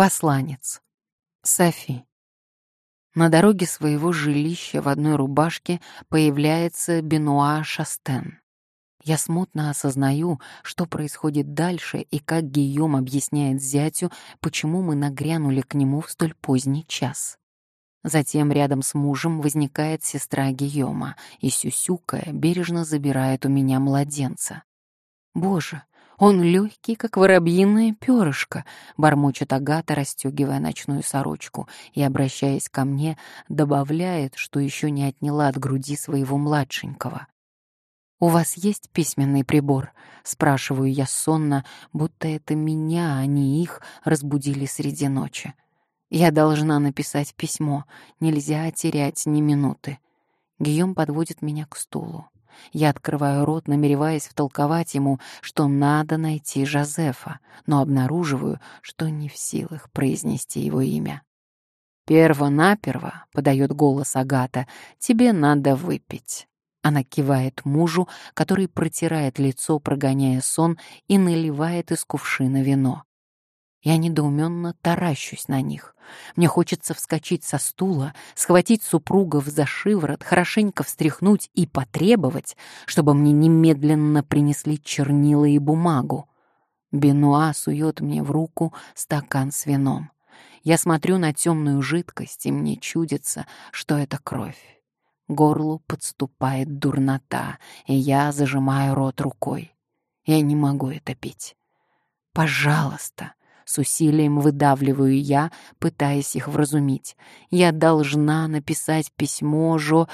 Посланец. Софи. На дороге своего жилища в одной рубашке появляется Бенуа Шастен. Я смутно осознаю, что происходит дальше и как Гийом объясняет зятю, почему мы нагрянули к нему в столь поздний час. Затем рядом с мужем возникает сестра Гийома и, сюсюкая, бережно забирает у меня младенца. Боже, он легкий, как воробьиное перышко, бормочет Агата, расстегивая ночную сорочку, и, обращаясь ко мне, добавляет, что еще не отняла от груди своего младшенького. «У вас есть письменный прибор?» — спрашиваю я сонно, будто это меня, а не их, разбудили среди ночи. Я должна написать письмо, нельзя терять ни минуты. Гийом подводит меня к стулу. Я открываю рот, намереваясь втолковать ему, что надо найти Жозефа, но обнаруживаю, что не в силах произнести его имя. «Перво-наперво», — подает голос Агата, — «тебе надо выпить». Она кивает мужу, который протирает лицо, прогоняя сон, и наливает из кувшина вино. Я недоуменно таращусь на них. Мне хочется вскочить со стула, схватить супругов за шиворот, хорошенько встряхнуть и потребовать, чтобы мне немедленно принесли чернила и бумагу. Бенуа сует мне в руку стакан с вином. Я смотрю на темную жидкость, и мне чудится, что это кровь горлу подступает дурнота, и я зажимаю рот рукой. Я не могу это пить. Пожалуйста, с усилием выдавливаю я, пытаясь их вразумить. Я должна написать письмо Жо...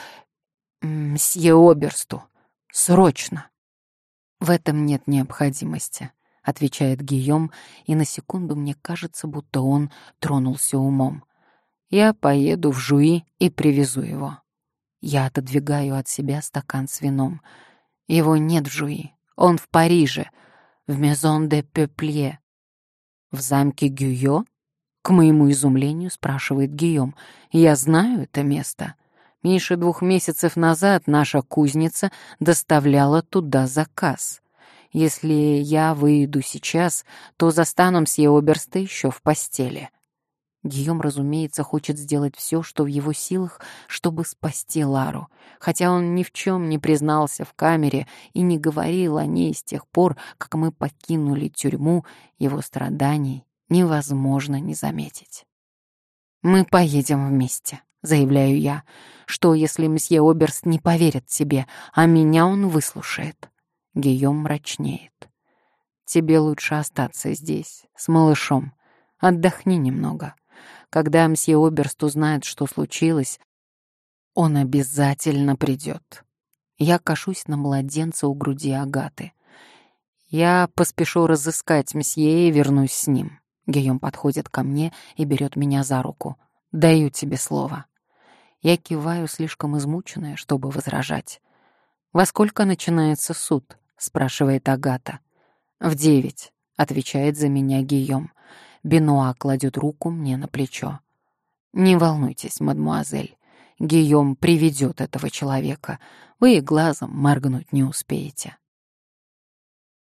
Мсье Оберсту. Срочно. В этом нет необходимости, отвечает Гийом, и на секунду мне кажется, будто он тронулся умом. Я поеду в Жуи и привезу его. Я отодвигаю от себя стакан с вином. Его нет в Жуи. Он в Париже, в Мезон де Пепле. В замке Гюйо? К моему изумлению спрашивает Гийом. Я знаю это место. Меньше двух месяцев назад наша кузница доставляла туда заказ. Если я выйду сейчас, то застану мсье Оберста еще в постели. Гийом, разумеется, хочет сделать все, что в его силах, чтобы спасти Лару, хотя он ни в чем не признался в камере и не говорил о ней с тех пор, как мы покинули тюрьму, его страданий невозможно не заметить. «Мы поедем вместе», — заявляю я. «Что, если мсье Оберст не поверит тебе, а меня он выслушает?» Гийом мрачнеет. «Тебе лучше остаться здесь, с малышом. Отдохни немного». Когда мсье Оберст узнает, что случилось, он обязательно придет. Я кашусь на младенца у груди Агаты. Я поспешу разыскать мсье и вернусь с ним. Гийом подходит ко мне и берет меня за руку. Даю тебе слово. Я киваю, слишком измученная, чтобы возражать. «Во сколько начинается суд?» — спрашивает Агата. «В девять», — отвечает за меня Гийом. Бенуа кладет руку мне на плечо. «Не волнуйтесь, мадмуазель. Гийом приведет этого человека. Вы и глазом моргнуть не успеете».